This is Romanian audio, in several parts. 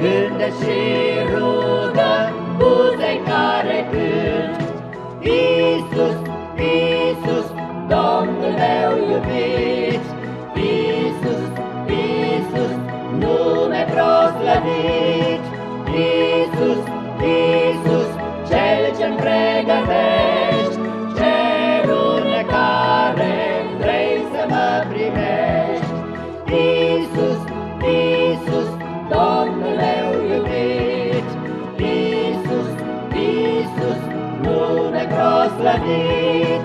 și rugă, buze care cânt. Iisus, Iisus, Domnul meu iubit, Iisus, Iisus, nume proslăvit, nume proslăvit,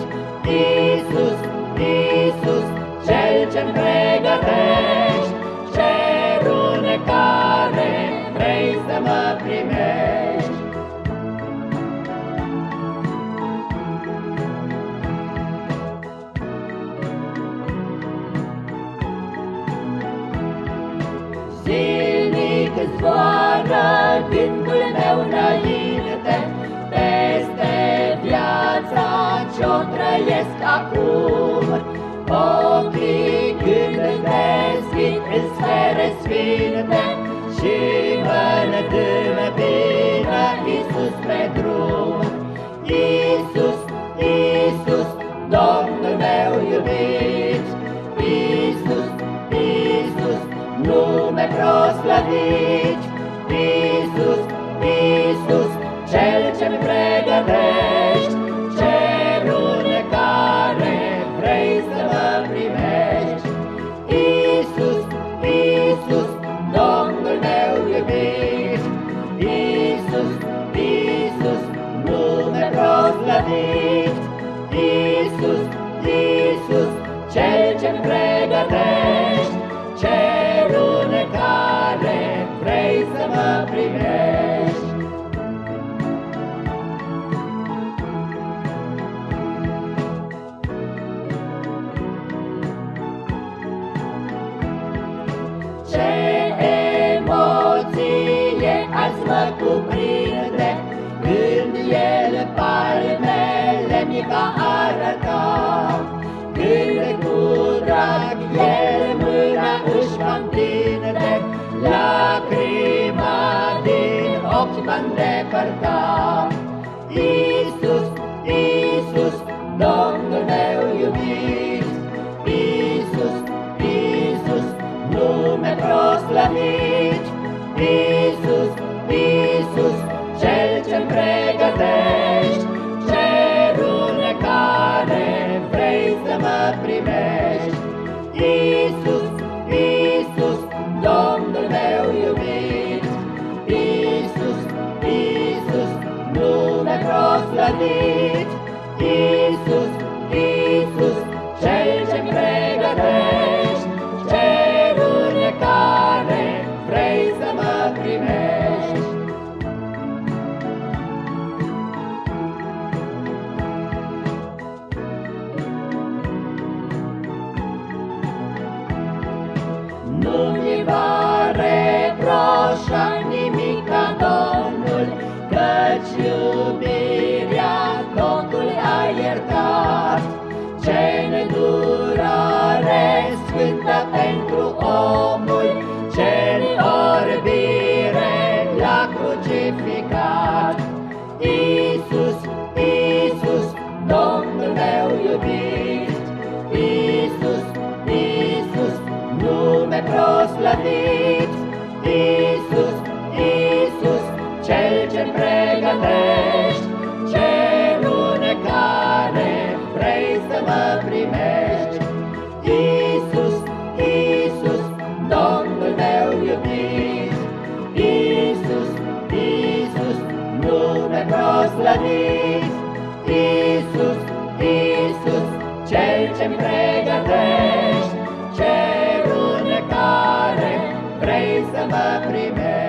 acum. Ochii când deschid în sfere sfinte Și mă întâmpină Iisus pe drum. Iisus, Iisus, Domnul meu iubit. Iisus, Iisus, nume proslăvit, Iisus, să mă primești. Iisus, Iisus, Domnul meu iubit, Iisus, Iisus, nume proslăvit, Iisus, mă cuprinde Când El palmele mi va arăta. Când cu drag El mâna își va întinde Lacrima din ochi va îndepărta. Iisus, Iisus, Domnul meu iubit Iisus, Iisus, nume proslăvit, Iisus, Iisus, nume proslăvit, Iisus, Iisus, Cel ce-mi pregătești, cerul care vrei să mă primești. Nu-mi Căci iubirea locul a iertat, Ce nedurare sfântă pentru omul, Ce orbire l-a crucificat. Iisus, Iisus, Domnul meu iubit, Iisus, Iisus, nume proslăvit, ce-mi pregătești, ce care vrei să mă primești. Iisus, Iisus, Domnul meu iubit, Iisus, Iisus, nume proslăvit, Iisus, Iisus, Cel ce-mi pregătești, lune care vrei să mă primești.